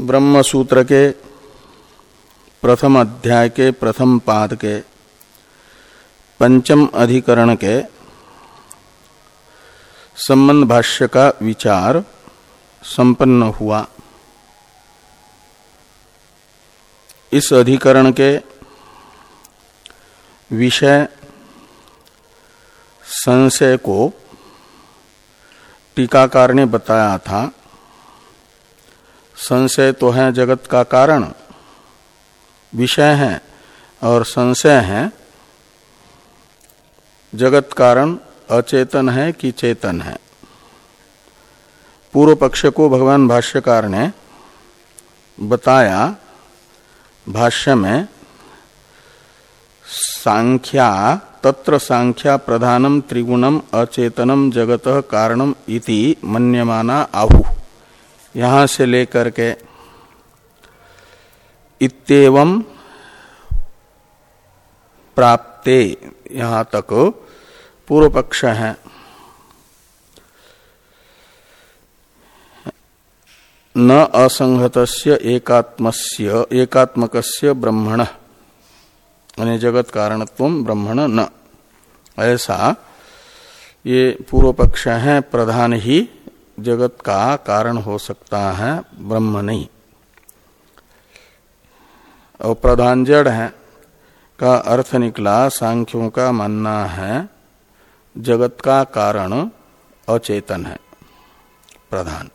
ब्रह्म सूत्र के प्रथम अध्याय के प्रथम पाद के पंचम अधिकरण के संबंध भाष्य का विचार संपन्न हुआ। इस अधिकरण के विषय संशय को टीकाकार ने बताया था। संशय तो है जगत का कारण, विषय है और संशय है, जगत कारण अचेतन है कि चेतन है। पूर्व पक्ष को भगवान भाष्यकार ने बताया, भाष्य में, सांख्या, तत्र सांख्या प्रधानम त्रिगुणम अचेतनम जगत कारणम इति मन्यमाना आहु। यहाँ से लेकर के इतम प्राप्ते, यहाँ तक पूर्व पक्ष है। न असंहत एकात्मस्य, एकात्मकस्य ब्रह्मण। जगत कारणत्व ब्रह्मण न। ऐसा ये पूर्व पक्ष है, प्रधान ही जगत का कारण हो सकता है, ब्रह्म नहीं। और प्रधान जड़ है, का अर्थ निकला, सांख्यों का मानना है, जगत का कारण अचेतन है, प्रधान।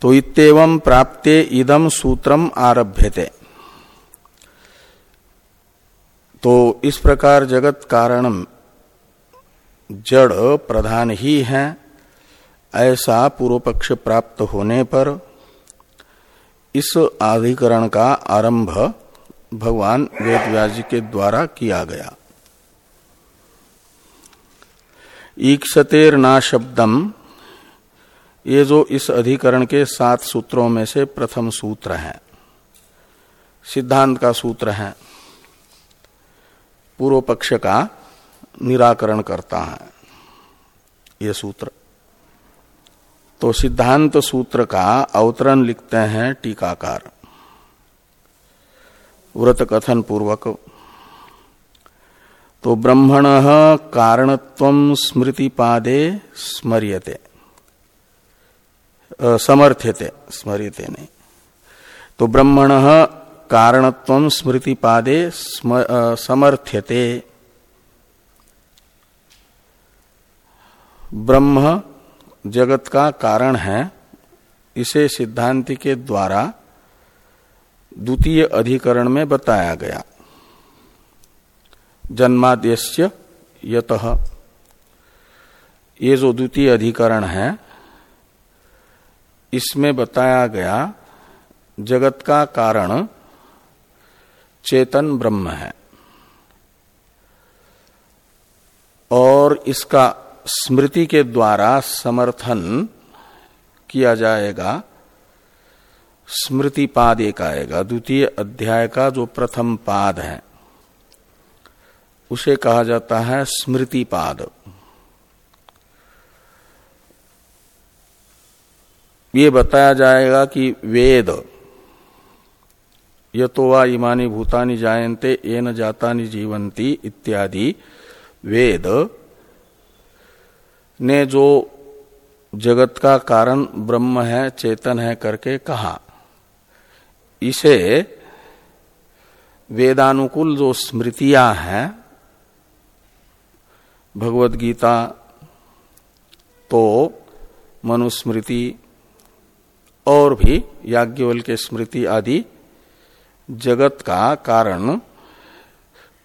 तो इतम प्राप्ते इदम सूत्रम आरभ्यते। तो इस प्रकार जगत कारण जड़ प्रधान ही है, ऐसा पूर्व पक्ष प्राप्त होने पर इस अधिकरण का आरंभ भगवान वेद जी के द्वारा किया गया। ईक्षतेर ना शब्दम, ये जो इस अधिकरण के सात सूत्रों में से प्रथम सूत्र है, सिद्धांत का सूत्र है पूर्व पक्ष का निराकरण करता है, ये सूत्र। तो सिद्धांत सूत्र का अवतरण लिखते हैं टीकाकार। व्रत कथन पूर्वक तो ब्रह्मण कारणत्व स्मृति पादे स्मर्यते समर्थ्यते, स्मर्यते नहीं। तो ब्रह्मण कारणत्व स्मृति पादे समर्थ्यते। ब्रह्म जगत का कारण है, इसे सिद्धांति के द्वारा द्वितीय अधिकरण में बताया गया। जन्माद्यस्य यत। ये जो द्वितीय अधिकरण है, इसमें बताया गया, जगत का कारण चेतन ब्रह्म है। और इसका स्मृति के द्वारा समर्थन किया जाएगा। स्मृति पाद एक आएगा। द्वितीय अध्याय का जो प्रथम पाद है, उसे कहा जाता है स्मृति पाद। ये बताया जाएगा कि वेद ये तो वा इमानी भूतानी जायन्ते ये न जातानी जीवंती इत्यादि वेद ने जो जगत का कारण ब्रह्म है, चेतन है करके कहा। इसे वेदानुकूल जो स्मृतियाँ हैं भगवत गीता तो मनुस्मृति और भी याज्ञवल के स्मृति आदि जगत का कारण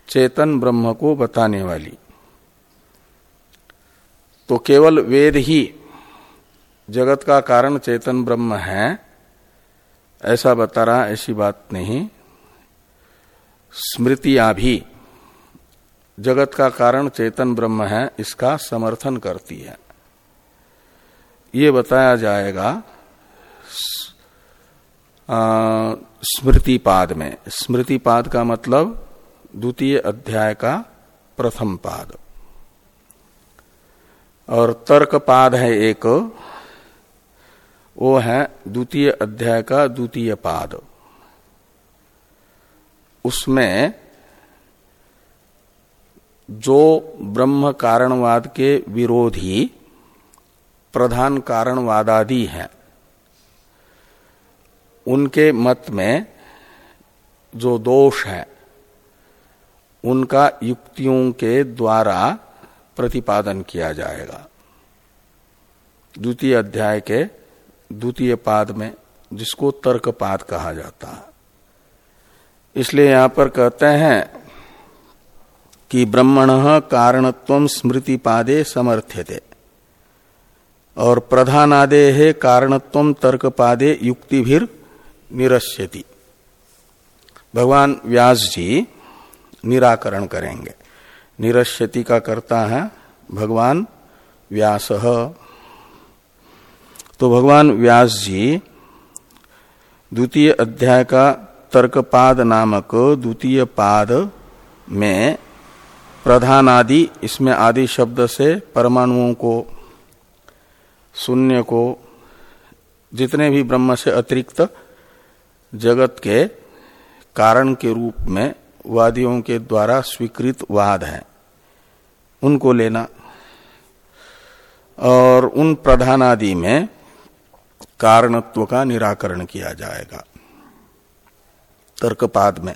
चेतन ब्रह्म को बताने वाली। तो केवल वेद ही जगत का कारण चेतन ब्रह्म है। ऐसा बता रहा, ऐसी बात नहीं। स्मृतियाँ भी जगत का कारण चेतन ब्रह्म है, इसका समर्थन करती है। ये बताया जाएगा स्मृति पाद में। स्मृति पाद का मतलब द्वितीय अध्याय का प्रथम पाद। और तर्क पाद है एक, वो है द्वितीय अध्याय का द्वितीय पाद। उसमें जो ब्रह्म कारणवाद के विरोधी, प्रधान कारणवादादि हैं, उनके मत में जो दोष है, उनका युक्तियों के द्वारा प्रतिपादन किया जाएगा। द्वितीय अध्याय के द्वितीय पाद में जिसको तर्क पाद कहा जाता है। इसलिए यहाँ पर कहते हैं कि ब्रह्मण कारणत्व स्मृति पादे समर्थ्यते और प्रधानादे है कारणत्व तर्क पादे युक्ति भी निरस्यति। भगवान व्यास जी निराकरण करेंगे। निरस्यति का करता है, भगवान व्यास। तो भगवान व्यास जी, द्वितीय अध्याय का तर्कपाद नामक द्वितीय पाद में प्रधान आदि इसमें आदि शब्द से परमाणुओं को, शून्य को, जितने भी ब्रह्म से अतिरिक्त जगत के कारण के रूप में वादियों के द्वारा स्वीकृत वाद है। उनको लेना। और उन प्रधान आदि में कारणत्व का निराकरण किया जाएगा। तर्कपाद में।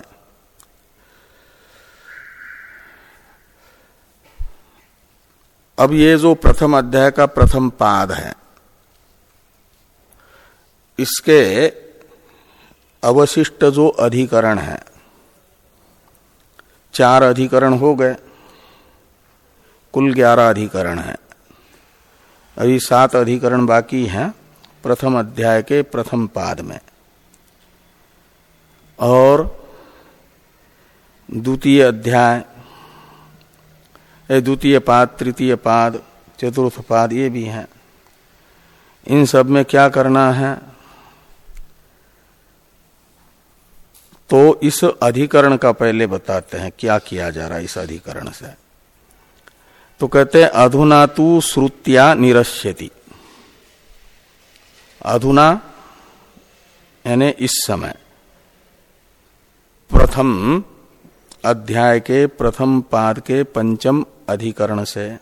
अब ये जो प्रथम अध्याय का प्रथम पाद है, इसके अवशिष्ट जो अधिकरण है, चार अधिकरण हो गए। कुल ग्यारह अधिकरण है। अभी सात अधिकरण बाकी हैं, प्रथम अध्याय के प्रथम पाद में। और द्वितीय अध्याय द्वितीय पाद, तृतीय पाद, चतुर्थ पाद, ये भी हैं। इन सब में क्या करना है? तो इस अधिकरण का पहले बताते हैं, क्या किया जा रहा है इस अधिकरण से। तो कहते हैं, अधुना तु श्रुतिया निरस्यति। अधुना, यानी इस समय। प्रथम अध्याय के प्रथम पाद के पंचम अधिकरण से।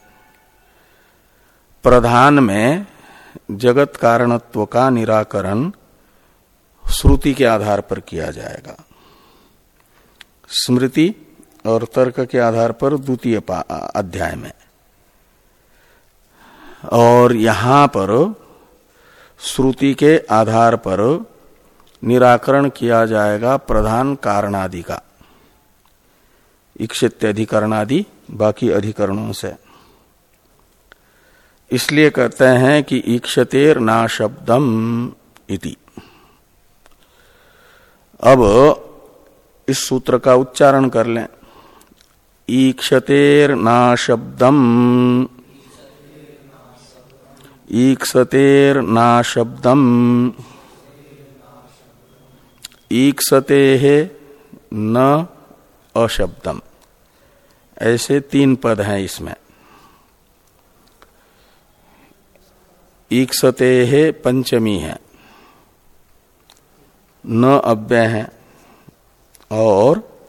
प्रधान में जगत कारणत्व का निराकरण श्रुति के आधार पर किया जाएगा। स्मृति और तर्क के आधार पर द्वितीय अध्याय में। और यहाँ पर श्रुति के आधार पर निराकरण किया जाएगा प्रधान कारणादि का। इक्षित अधिकरणादि, बाकी अधिकरणों से। इसलिए कहते हैं कि ईक्षतेर ना शब्दम इति। अब इस सूत्र का उच्चारण कर लें। ईक्षतेर ना शब्दम ईक्षतेर ना शब्दम ईक्षते है न अशब्दम। ऐसे तीन पद हैं इसमें। ईक्षते है पंचमी है। न अव्यय है और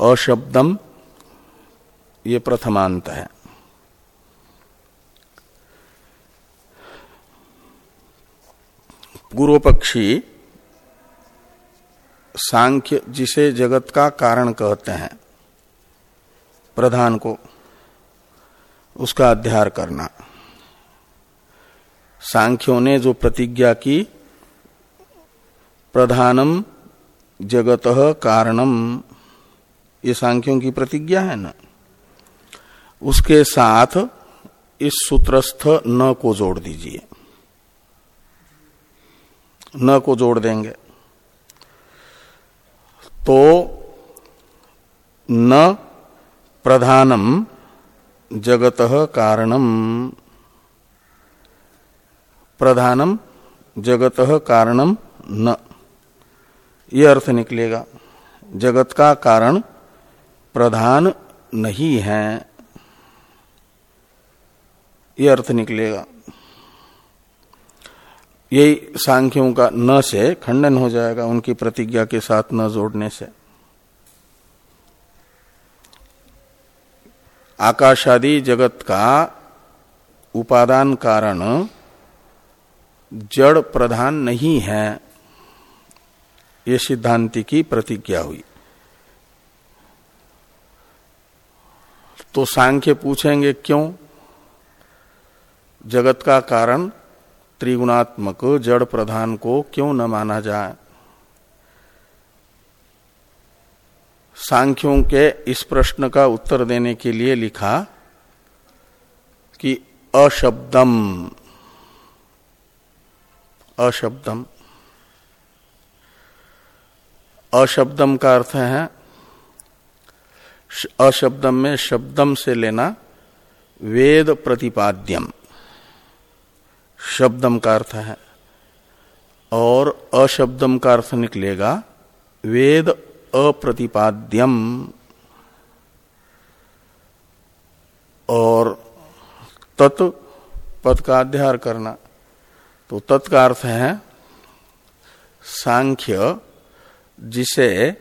अशब्दम ये प्रथमांत है। पूर्व पक्षी सांख्य जिसे जगत का कारण कहते हैं, प्रधान को उसका अध्यार करना। सांख्यों ने जो प्रतिज्ञा की, प्रधानम जगत कारणम, ये सांख्यों की प्रतिज्ञा है ना? उसके साथ इस सूत्रस्थ न को जोड़ दीजिए। न को जोड़ देंगे। तो न प्रधानम जगत कारणम। प्रधानम जगत कारणम न। ये अर्थ निकलेगा। जगत का कारण प्रधान नहीं है। ये अर्थ निकलेगा। यही सांख्यों का न से खंडन हो जाएगा, उनकी प्रतिज्ञा के साथ न जोड़ने से। आकाशादि जगत का उपादान कारण जड़ प्रधान नहीं है, ये सिद्धांति की प्रतिज्ञा हुई। तो सांख्य पूछेंगे क्यों? जगत का कारण त्रिगुणात्मक जड़ प्रधान को क्यों न माना जाए? सांख्यों के इस प्रश्न का उत्तर देने के लिए लिखा कि अशब्दम अशब्दम अशब्दम का अर्थ है, अशब्दम में शब्दम से लेना वेद प्रतिपाद्यम। शब्दम का अर्थ है। और अशब्दम का अर्थ निकलेगा, वेद अप्रतिपाद्यम। और तत् पद का अध्यार करना। तो तत् का अर्थ है, सांख्य, जिसे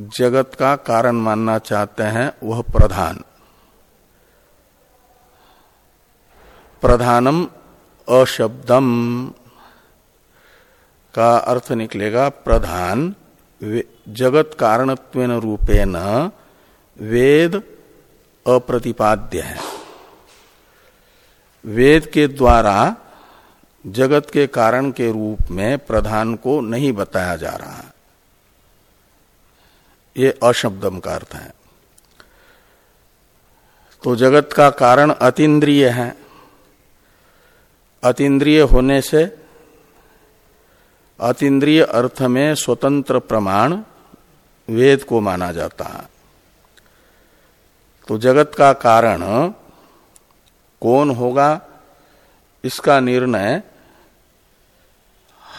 जगत का कारण मानना चाहते हैं, वह प्रधान। प्रधानम अशब्दम। का अर्थ निकलेगा प्रधान जगत कारणत्व रूपेण वेद अप्रतिपाद्य है। वेद के द्वारा जगत के कारण के रूप में प्रधान को नहीं बताया जा रहा। ये अशब्दम का अर्थ है। तो जगत का कारण अतीन्द्रिय है। अतीन्द्रिय होने से अतीन्द्रिय अर्थ में स्वतंत्र प्रमाण वेद को माना जाता है। तो जगत का कारण कौन होगा, इसका निर्णय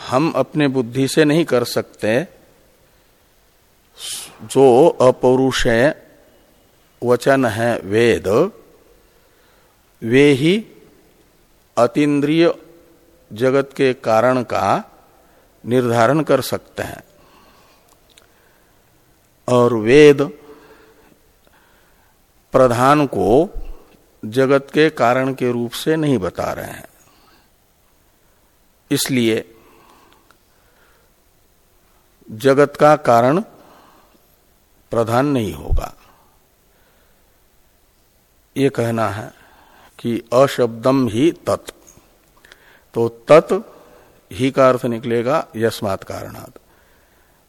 हम अपने बुद्धि से नहीं कर सकते। जो अपौरुष वचन है वेद, वे ही अतीन्द्रिय जगत के कारण का निर्धारण कर सकते हैं। और वेद प्रधान को जगत के कारण के रूप से नहीं बता रहे हैं। इसलिए जगत का कारण प्रधान नहीं होगा। ये कहना है। कि अशब्दम ही तत्। तो तत् ही का अर्थ निकलेगा यस्मात् कारणात।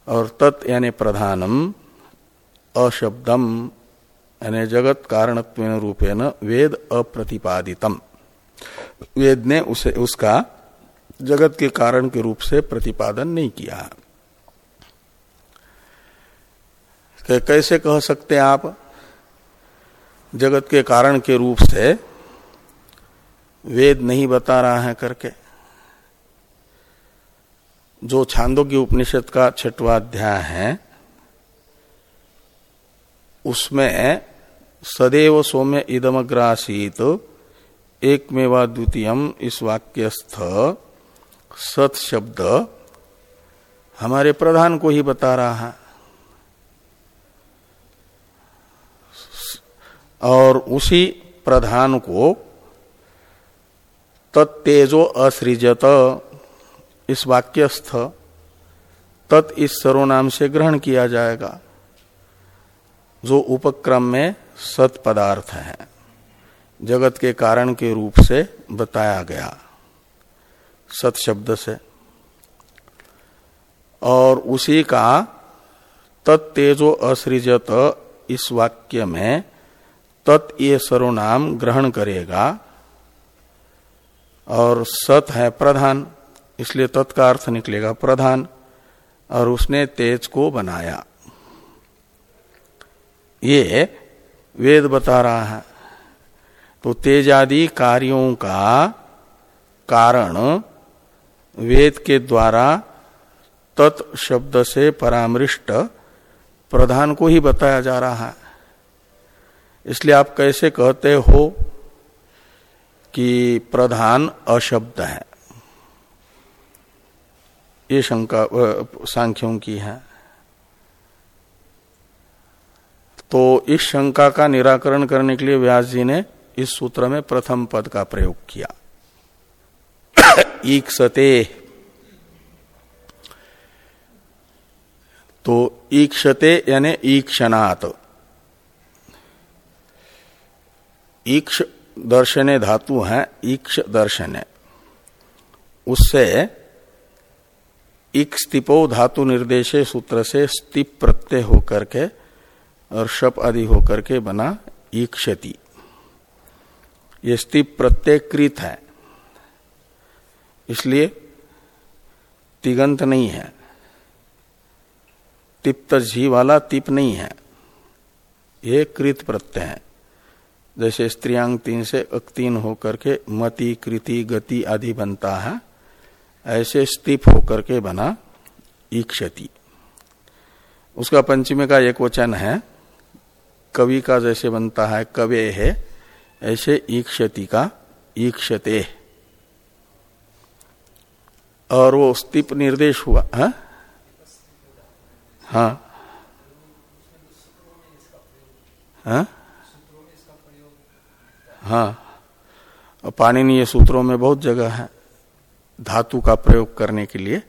और तत् यानी प्रधानम, अशब्दम यानी जगत कारणत्व रूपेण वेद अप्रतिपादितम। वेद ने उसे, उसका जगत के कारण के रूप से प्रतिपादन नहीं किया। कैसे कह सकते हैं आप? जगत के कारण के रूप से वेद नहीं बता रहा है करके। जो छांदो की उपनिषद का छठवा अध्याय है, उसमें सदैव सौम्य इदमग्रासीत एक मेवा द्वितीयम इस वाक्यस्थ सत शब्द हमारे प्रधान को ही बता रहा है। और उसी प्रधान को तत्तेजो असृजत। इस वाक्यस्थ, तत् इस सर्वनाम से ग्रहण किया जाएगा, जो उपक्रम में सत पदार्थ है, जगत के कारण के रूप से बताया गया, सत शब्द से। और उसी का तत्तेजो असृजत इस वाक्य में, तत् ये सर्वनाम ग्रहण करेगा और सत है प्रधान, इसलिए तत्का अर्थ निकलेगा प्रधान, और उसने तेज को बनाया। ये वेद बता रहा है। तो तेज आदि कार्यों का कारण वेद के द्वारा तत् शब्द से परामृष्ट प्रधान को ही बताया जा रहा है। इसलिए आप कैसे कहते हो कि प्रधान अशब्द है। ये शंका सांख्यों की है। तो इस शंका का निराकरण करने के लिए व्यास जी ने इस सूत्र में प्रथम पद का प्रयोग किया। ईक्षते। तो ईक्षते यानी ईक्षणात। ईक्ष दर्शने धातु है, ईक्ष दर्शने। उससे इक स्तिपो धातु निर्देशे सूत्र से स्तिप प्रत्यय होकर के और शप आदि होकर के बना ईक्षति। ये स्तिप प्रत्यय कृत है। इसलिए तिगंत नहीं है। तिप्त झी वाला तिप नहीं है। ये कृत प्रत्यय है। जैसे स्त्रियांग तीन से अक्तीन होकर के मति, कृति, गति आदि बनता है, ऐसे स्तिप होकर के बना ईक्षति। उसका पंचमी का एक वचन है, कवि का जैसे बनता है, कवे है, ऐसे ईक्षति का ईक्षते। और वो स्तिप निर्देश हुआ, है? हाँ। हाँ? हाँ। पाणिनीय सूत्रों में बहुत जगह है, धातु का प्रयोग करने के लिए,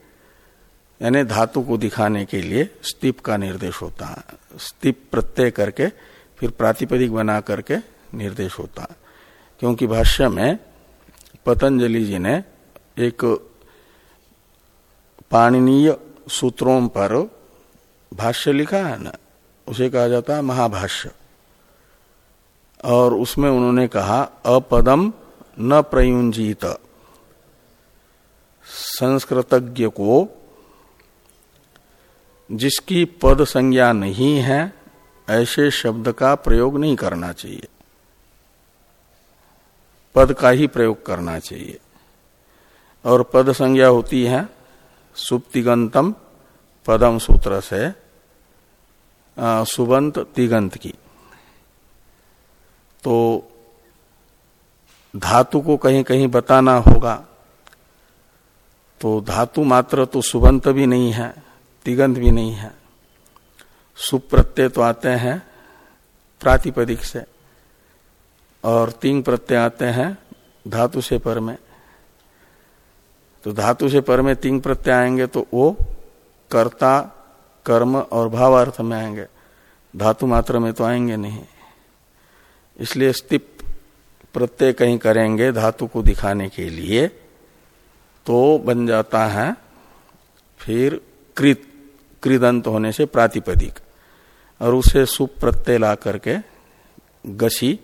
यानी धातु को दिखाने के लिए स्तिप का निर्देश होता है। स्तिप प्रत्यय करके, फिर प्रातिपदिक बना करके निर्देश होता है। क्योंकि भाष्य में पतंजलि जी ने एक पाणनीय सूत्रों पर भाष्य लिखा है ना, उसे कहा जाता है महाभाष्य। और उसमें उन्होंने कहा, अपदम न प्रयुंजित संस्कृतज्ञ को, जिसकी पद संज्ञा नहीं है, ऐसे शब्द का प्रयोग नहीं करना चाहिए। पद का ही प्रयोग करना चाहिए। और पद संज्ञा होती है, सुप्तिगंतम, पदम सूत्र से सुबंत तिगंत की। तो धातु को कहीं कहीं बताना होगा। तो धातु मात्र तो सुबंत भी नहीं है तिगंत भी नहीं है। सुप्रत्यय तो आते हैं प्रातिपदिक से, और तीन प्रत्यय आते हैं धातु से पर में। तो धातु से पर में तीन प्रत्यय आएँगे तो वो कर्ता, कर्म और भावार्थ में आएँगे। धातु मात्र में तो आएँगे नहीं। इसलिए स्तिप प्रत्यय कहीं करेंगे धातु को दिखाने के लिए तो बन जाता है फिर कृत, कृदंत होने से प्रातिपदिक, और उसे सुप प्रत्यय ला करके गसी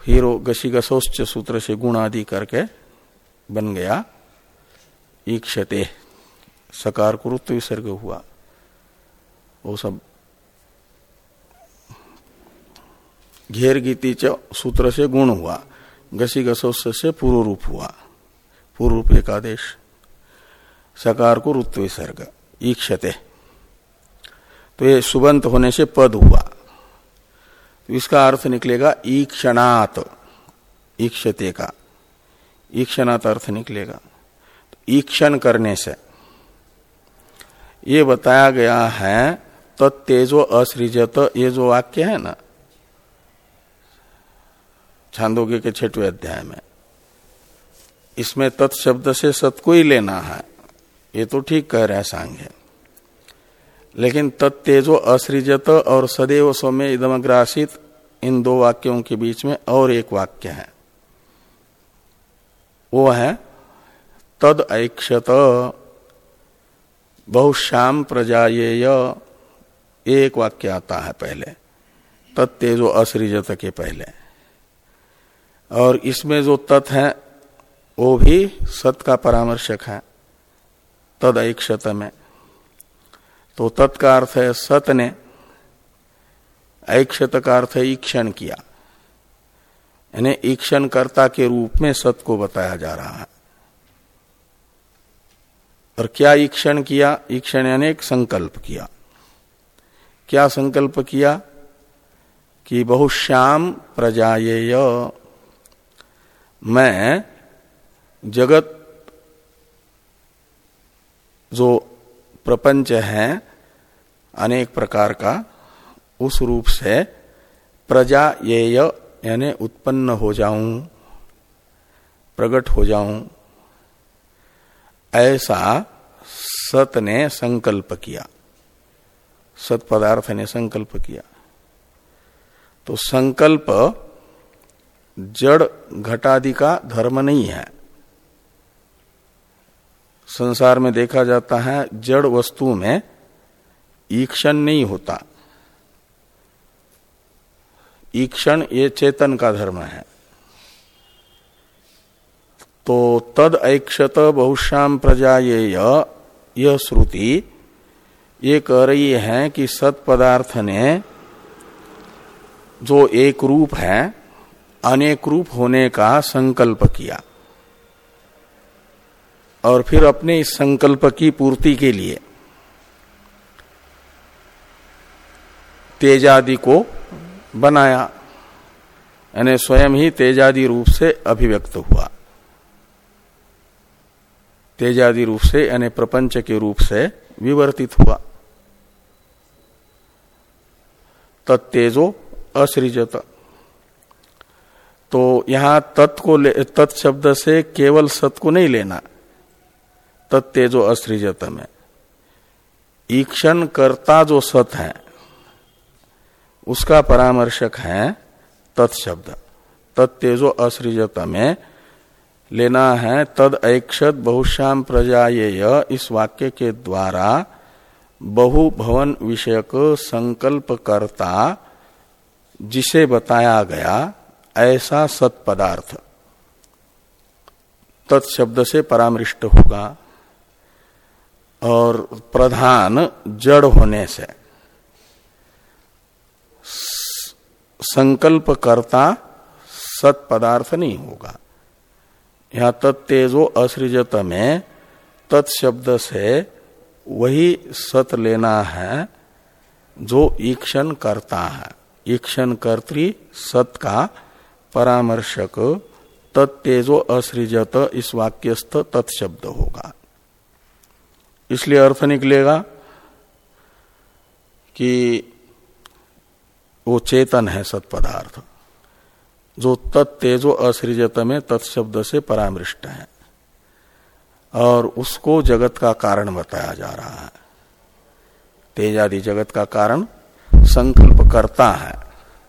फिर गसी गसोच्च सूत्र से गुण आदि करके बन गया, ईक्षते, सकार कुरुत्व विसर्ग हुआ, वो सब घेर गीति सूत्र से गुण हुआ, घसी घसोस से पूर्व रूप हुआ। पूर्व रूप एक आदेश सकार को रुत्व विसर्ग ईक्षते। तो ये सुबंत होने से पद हुआ। तो इसका अर्थ निकलेगा ईक्षणात, ईक्षते का। ईक्षणात अर्थ निकलेगा। तो ईक्षण करने से। ये बताया गया है, तत्तेजो असृजत, ये जो वाक्य है ना छांदोग्य के छठवें अध्याय में। इसमें तत्शब्द से सत को ही लेना है। ये तो ठीक कह रहे हैं सांग लेकिन तत्तेजो असृजत और सदैव सौम्य इदमग्रासित इन दो वाक्यों के बीच में और एक वाक्य है। वो है, तद ऐक्षत बहुश्याम प्रजाएय एक वाक्य आता है पहले, तत्तेजो असृजत के पहले। और इसमें जो तत् है, वो भी सत का परामर्शक है। तद ऐक्षत में तो तत् का अर्थ है, सत ने ऐक्षत का अर्थ है, ईक्षण किया। यानी ईक्षण कर्ता के रूप में सत को बताया जा रहा है। और क्या ईक्षण किया? ईक्षण यानी एक संकल्प किया। क्या संकल्प किया? कि बहुश्याम प्रजाएय मैं जगत जो प्रपंच है, अनेक प्रकार का, उस रूप से प्रजा ये यानी उत्पन्न हो जाऊँ प्रकट हो जाऊँ। ऐसा सत ने संकल्प किया। सत पदार्थ ने संकल्प किया। तो संकल्प जड़ घटादि का धर्म नहीं है। संसार में देखा जाता है, जड़ वस्तु में ईक्षण नहीं होता। ईक्षण ये चेतन का धर्म है। तो तद ऐक्षत बहुश्याम ये यह श्रुति ये कह रही है कि सत पदार्थ ने जो एक रूप है अनेक रूप होने का संकल्प किया और फिर अपने इस संकल्प की पूर्ति के लिए तेजादि को बनाया, यानी स्वयं ही तेजादि रूप से अभिव्यक्त हुआ। तेजादि रूप से, यानी प्रपंच के रूप से विवर्तित हुआ। तत्तेजो असृजत। तो यहाँ तत् को तत् शब्द से केवल सत को नहीं लेना। तत्तेजो असृजत में ईक्षण करता जो सत है, उसका परामर्शक है तत्शब्द तत्तेजो असृजत में लेना है तद ऐक्षत बहुश्याम प्रजा इस वाक्य के द्वारा बहुभवन विषयक संकल्प करता जिसे बताया गया ऐसा सत्पदार्थ। तत्शब्द से परामृष्ट होगा और प्रधान जड़ होने से। संकल्प करता सत पदार्थ नहीं होगा। यहाँ तत्तेजो असृजत में तत्शब्द से वही सत लेना है जो ईक्षण करता है। ईक्षण कर्त्री सत का परामर्शक तत्तेजो असृजत इस वाक्यस्थ तत्शब्द होगा। इसलिए अर्थ निकलेगा कि वो चेतन है सत्पदार्थ। जो तत्तेजो असृजत में तत्शब्द से परामृष्ट है और उसको जगत का कारण बताया जा रहा है। तेज आदि जगत का कारण संकल्प करता है।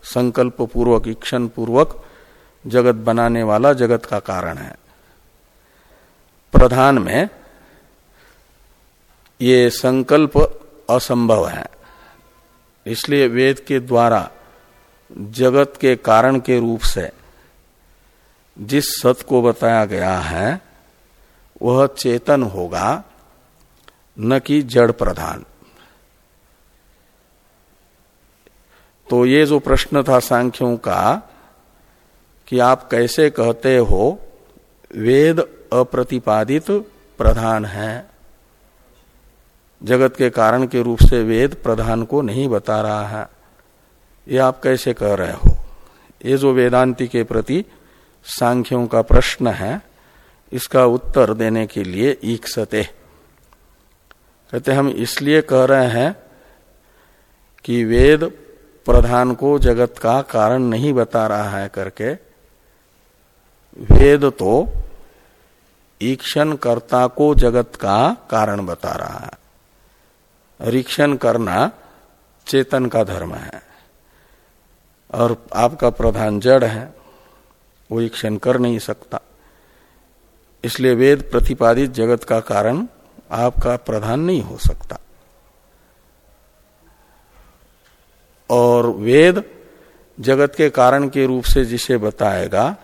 संकल्प पूर्वक इक्षण पूर्वक जगत बनाने वाला जगत का कारण है। प्रधान में ये संकल्प असंभव है। इसलिए वेद के द्वारा जगत के कारण के रूप से जिस सत को बताया गया है, वह चेतन होगा, न कि जड़ प्रधान। तो ये जो प्रश्न था सांख्यों का कि आप कैसे कहते हो, वेद अप्रतिपादित प्रधान है। जगत के कारण के रूप से वेद प्रधान को नहीं बता रहा है। ये आप कैसे कह रहे हो? ये जो वेदांति के प्रति सांख्यों का प्रश्न है, इसका उत्तर देने के लिए ईक्षते। कहते हम इसलिए कह रहे हैं कि वेद प्रधान को जगत का कारण नहीं बता रहा है करके वेद तो ईक्षण कर्ता को जगत का कारण बता रहा है। रीक्षण करना चेतन का धर्म है। और आपका प्रधान जड़ है, वो ईक्षण कर नहीं सकता। इसलिए वेद प्रतिपादित जगत का कारण आपका प्रधान नहीं हो सकता। और वेद जगत के कारण के रूप से जिसे बताएगा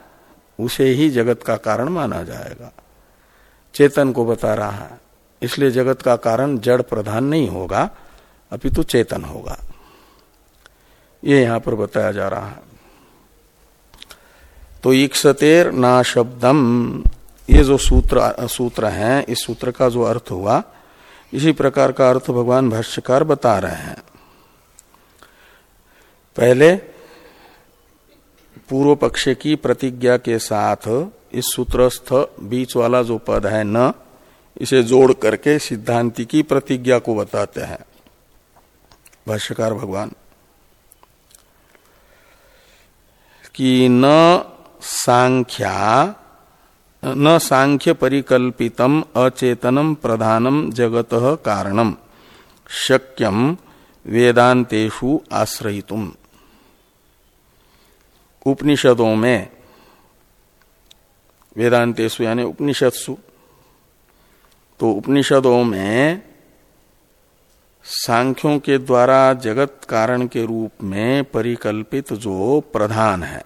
उसे ही जगत का कारण माना जाएगा। चेतन को बता रहा है, इसलिए जगत का कारण जड़ प्रधान नहीं होगा, अपितु चेतन होगा। ये यहाँ पर बताया जा रहा है। तो इक्सतेर ना शब्दम, ये जो सूत्र सूत्र है, इस सूत्र का जो अर्थ हुआ, इसी प्रकार का अर्थ भगवान भाष्यकार बता रहे हैं। पहले पूर्व पक्ष की प्रतिज्ञा के साथ इस सूत्रस्थ बीच वाला जो पद है न, इसे जोड़ करके सिद्धांति की प्रतिज्ञा को बताते हैं। भाष्यकार भगवान, कि न सांख्या, न सांख्य परिकल्पितम अचेतनम प्रधानम जगत कारणम, शक्यम वेदांतेषु आश्रयितुम। उपनिषदों में वेदांतेशु यानी उपनिषदसु तो उपनिषदों में सांख्यों के द्वारा जगत कारण के रूप में परिकल्पित जो प्रधान है,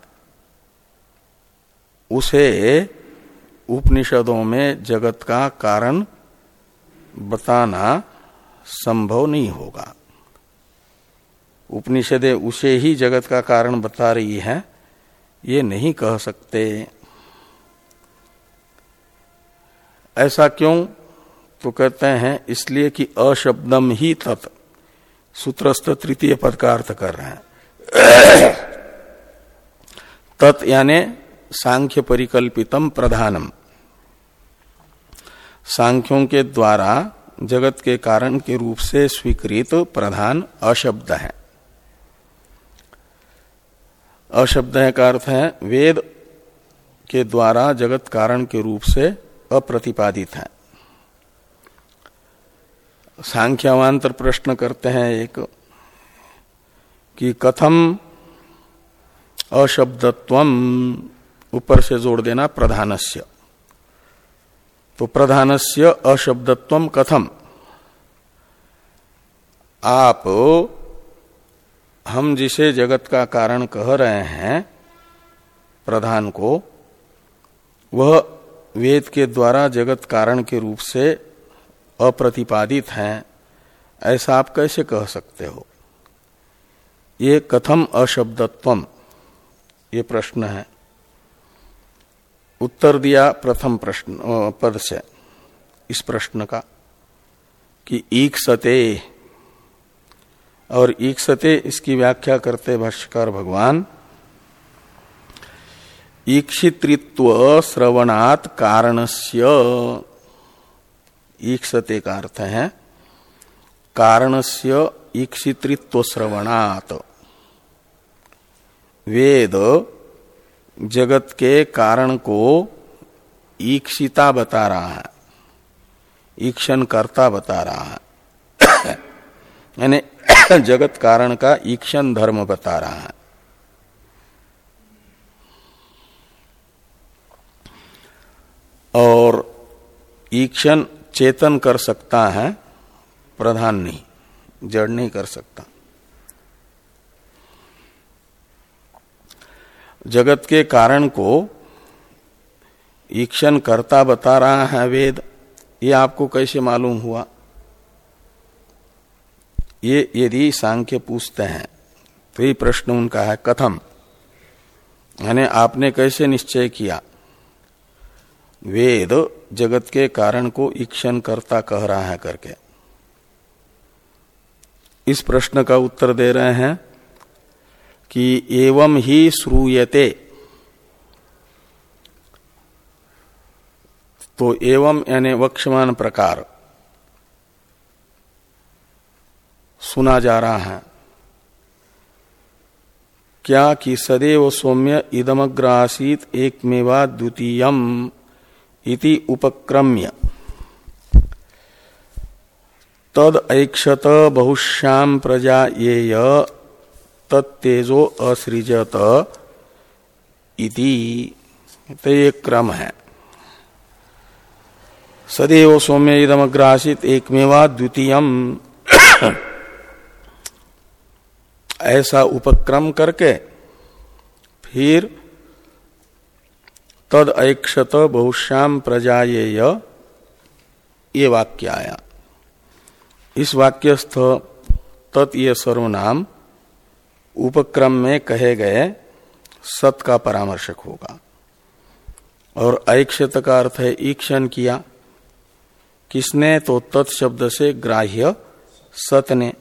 उसे उपनिषदों में जगत का कारण बताना संभव नहीं होगा। उपनिषदे उसे ही जगत का कारण बता रही है ये नहीं कह सकते। ऐसा क्यों? तो कहते हैं, इसलिए कि अशब्दम ही तत्। सूत्रस्थ तृतीय पद का अर्थ कर रहे हैं। तत् यानी सांख्य परिकल्पितम प्रधानम। सांख्यों के द्वारा जगत के कारण के रूप से स्वीकृत प्रधान अशब्द है। अशब्द का अर्थ है, वेद के द्वारा जगत कारण के रूप से अप्रतिपादित है। सांख्यावांतर प्रश्न करते हैं एक, कि कथम अशब्दत्व ऊपर से जोड़ देना प्रधानस्य। तो प्रधानस्य अशब्दत्व कथम? आप हम जिसे जगत का कारण कह रहे हैं, प्रधान को, वह वेद के द्वारा जगत कारण के रूप से अप्रतिपादित हैं, ऐसा आप कैसे कह सकते हो? ये कथम अशब्दत्व ये प्रश्न है। उत्तर दिया प्रथम प्रश्न पद से, इस प्रश्न का, कि ईक सते और ईक्षते इसकी व्याख्या करते भाष्यकार भगवान। ईक्षित्व श्रवणात् कारणस्य। ईक्षते का अर्थ है, कारणस्य ईक्षित्व श्रवणात्। वेद जगत के कारण को ईक्षिता बता रहा है ईक्षण करता बता रहा है। यानी जगत कारण का ईक्षण धर्म बता रहा है। और ईक्षण चेतन कर सकता है, प्रधान नहीं, जड़ नहीं कर सकता। जगत के कारण को ईक्षण करता बता रहा है वेद, ये आपको कैसे मालूम हुआ? ये यदि सांख्य पूछते हैं तो ये प्रश्न उनका है, कथम? यानी आपने कैसे निश्चय किया? वेद जगत के कारण को ईक्षण करता कह रहा है करके। इस प्रश्न का उत्तर दे रहे हैं कि एवं ही श्रूयते। तो एवं यानी वक्षमान प्रकार। सुना जा रहा है। क्या कि सदैव सौम्य इदमग्रासित एक मेवा द्वितीय इति उपक्रम्य। तद ऐक्षत बहुश्याम प्रजा ये तत्तेजो असृजत इति। तो ये क्रम है। सदैव सौम्य इदमग्रासित एकमेवा द्वितीय ऐसा उपक्रम करके फिर तद ऐक्षत बहुश्याम प्रजाएय ये वाक्य आया। इस वाक्यस्थ तत् सर्वनाम उपक्रम में कहे गए सत का परामर्शक होगा। और ऐक्षत का अर्थ है ईक्षण किया। किसने तो तत्शब्द से ग्राह्य सत ने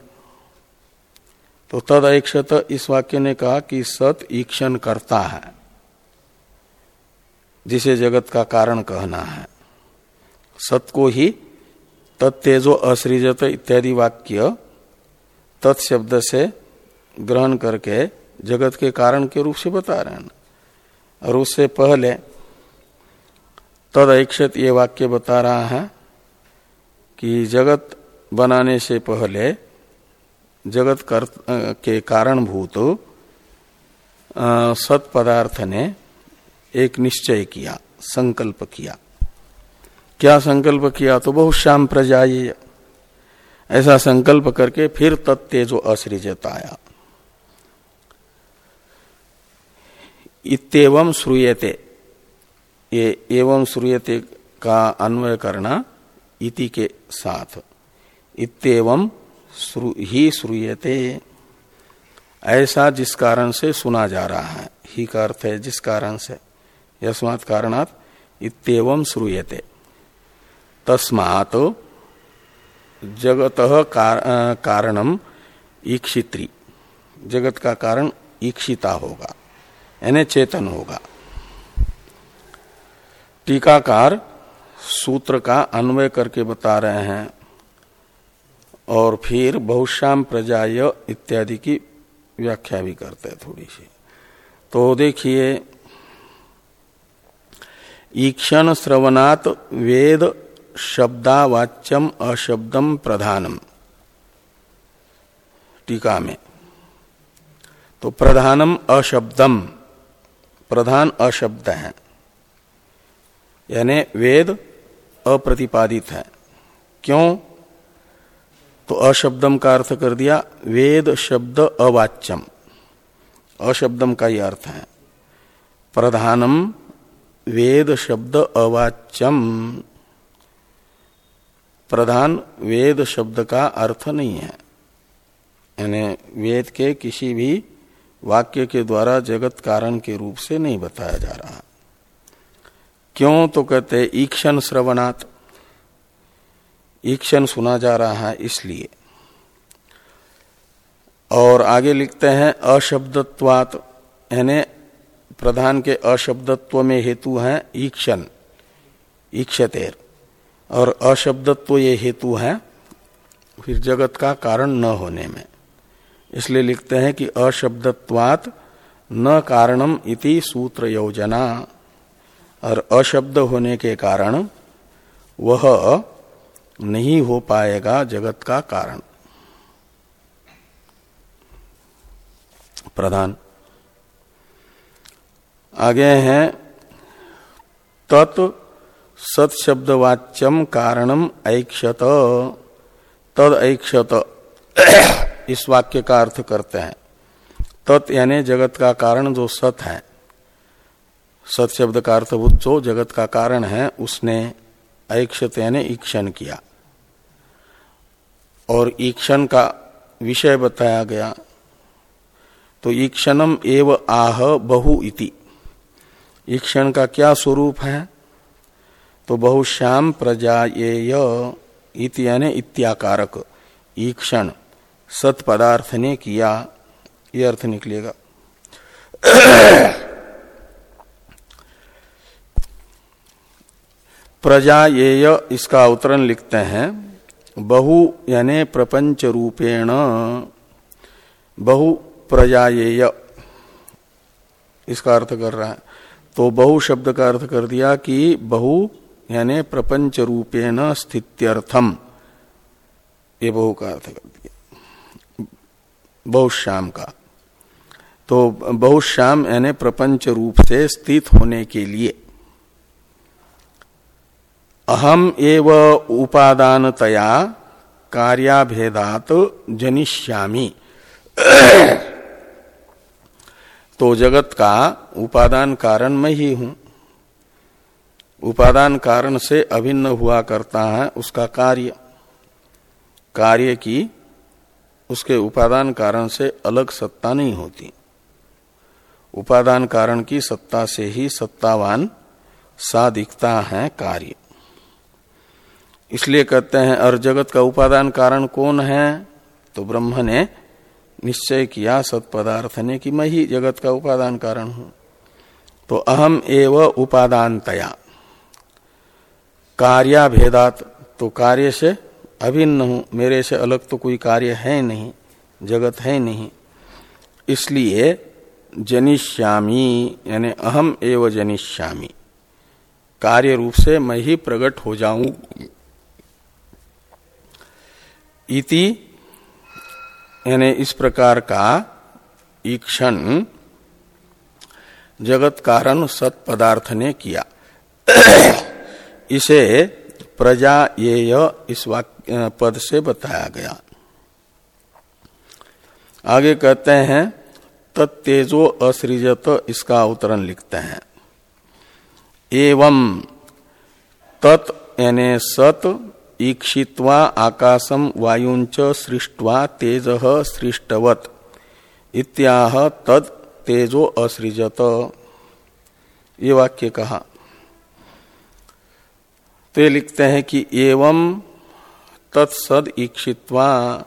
तो तद ऐक्षत इस वाक्य ने कहा कि सत ईक्षण करता है, जिसे जगत का कारण कहना है। सत को ही तत्तेजो असृजत इत्यादि वाक्य तत्शब्द से ग्रहण करके जगत के कारण के रूप से बता रहे हैं। और उससे पहले तद ऐक्षत ये वाक्य बता रहा है कि जगत बनाने से पहले जगत कर, के कारणभूत सत पदार्थ ने एक निश्चय किया संकल्प किया। क्या संकल्प किया? तो बहुत श्याम प्रजा ऐसा संकल्प करके फिर तत्तेजो असृजत आया। इतम श्रूयते। ये एवं श्रूयते का अन्वय करना इति के साथ। इतम ही श्रूयते ऐसा जिस कारण से सुना जा रहा है। ही का अर्थ है जिस कारण से। यस्मात् कारणात इतम श्रूयते। तस्मात जगत कार, कारणम ईक्षित्री। जगत का कारण ईक्षिता होगा यानी चेतन होगा। टीकाकार सूत्र का अन्वय करके बता रहे हैं। और फिर बहुश्याम प्रजाय इत्यादि की व्याख्या भी करते हैं थोड़ी सी। तो देखिए, ईक्षण श्रवणात वेद शब्दावाच्यम अशब्दम प्रधानम। टीका में। तो प्रधानम अशब्दम, प्रधान अशब्द है। यानी वेद अप्रतिपादित है। क्यों? तो अशब्दम का अर्थ कर दिया, वेद शब्द अवाच्यम। अशब्दम का ही अर्थ है। प्रधानम, वेद शब्द अवाच्यम। प्रधान, वेद शब्द का अर्थ नहीं है। यानी वेद के किसी भी वाक्य के द्वारा जगत कारण के रूप से नहीं बताया जा रहा। क्यों? तो कहते ईक्षण श्रवणात्। ईक्षण सुना जा रहा है इसलिए। और आगे लिखते हैं, अशब्दत्वात, यानी प्रधान के अशब्दत्व में हेतु है ईक्षण ईक्षतेर और अशब्दत्व ये हेतु है, फिर जगत का कारण न होने में। इसलिए लिखते हैं कि अशब्दत्वात न कारणम इति सूत्र योजना और अशब्द होने के कारण वह नहीं हो पाएगा जगत का कारण। प्रधान, आगे हैं, तत् सत्शब्दवाच्यम कारणम ऐक्षत। तद ऐक्षत, इस वाक्य का अर्थ करते हैं। तत् यानी जगत का कारण जो सत है। सत शब्द का अर्थभूत जो जगत का कारण है, उसने ऐक्षत यानी ईक्षण किया। और ईक्षण का विषय बताया गया। तो ईक्षणम एव आह बहु इति। ईक्षण का क्या स्वरूप है? तो बहुश्याम प्रजा इति यानी इत्याकारक। ईक्षण सत पदार्थ ने किया, ये अर्थ निकलेगा। प्रजा ये इसका अवतरण लिखते हैं। बहु, यानी प्रपंच रूपेण बहु प्रजाएय इसका अर्थ कर रहा है। तो बहु शब्द का अर्थ कर दिया कि बहु, यानी प्रपंच रूपेण स्थित्यर्थम। ये बहु का अर्थ कर दिया। बहुश्याम का। तो बहुश्याम, यानी प्रपंच रूप से स्थित होने के लिए। अहम एव उपादानतया कार्याभेदात जनिष्यामी। तो जगत का उपादान कारण मैं ही हूँ। उपादान कारण से अभिन्न हुआ करता है उसका कार्य। कार्य की उसके उपादान कारण से अलग सत्ता नहीं होती। उपादान कारण की सत्ता से ही सत्तावान सा दिखता है कार्य। इसलिए कहते हैं, और जगत का उपादान कारण कौन है? तो ब्रह्म ने निश्चय किया, सत्पदार्थ ने, कि मैं ही जगत का उपादान कारण हूँ। तो अहम एव उपादान तया कार्याभेदात तो कार्य से अभिन्न हूँ। मेरे से अलग तो कोई कार्य है नहीं, जगत है नहीं। इसलिए जनिष्यामी, यानी अहम एवं जनिष्यामी। कार्य रूप से मैं ही प्रकट हो जाऊँ। इति, यानी इस प्रकार का ईक्षण जगत कारण सत पदार्थ ने किया। इसे प्रजा ये इस वाक्य, पद से बताया गया। आगे कहते हैं तत्तेजो असृजत, इसका अवतरण लिखते हैं। एवं तत्, यानी सत ईक्षित्वा आकाशम वायुंच सृष्टवा तेज सृष्टवत। इत्याह तद तेजो असृजत। ये वाक्य कहा। तो लिखते हैं कि एवं तत्सद ईक्षित्वा,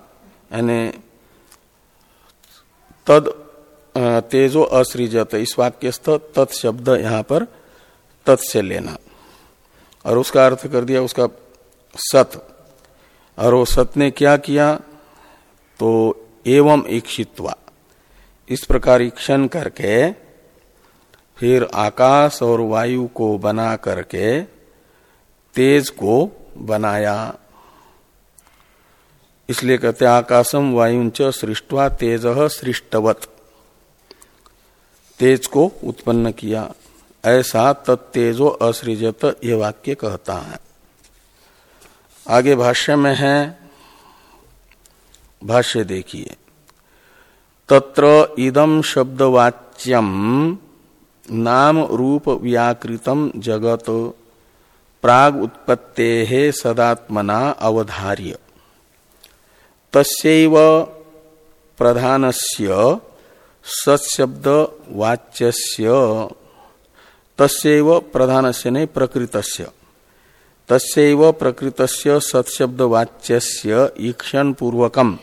यानी तद तेजो असृजत। इस वाक्यस्थ तत्शब्द यहाँ पर तत् से लेना। और उसका अर्थ कर दिया, उसका सत। और वो सत ने क्या किया? तो एवं ईक्षित्वा। इस प्रकार ईक्षण करके फिर आकाश और वायु को बना करके तेज को बनाया। इसलिए कहते आकाशम वायुंच सृष्टवा तेज सृष्टवत। तेज को उत्पन्न किया। ऐसा तत्तेजो असृजत यह वाक्य कहता है। आगे भाष्य में है, भाष्य देखिए। तत्र इदम शब्दवाच्यम नाम रूप व्याकृतम जगत, प्राग उत्पत्ते सदात्मना अवधार्य। तस्व प्रधानस्य सत्शब्द वाच्यस्य तस्व प्रधानस्य नहीं प्रकृतस्य। तस्व प्रकृत सत्शब्द वाच्यस्य ईक्षण पूर्वकम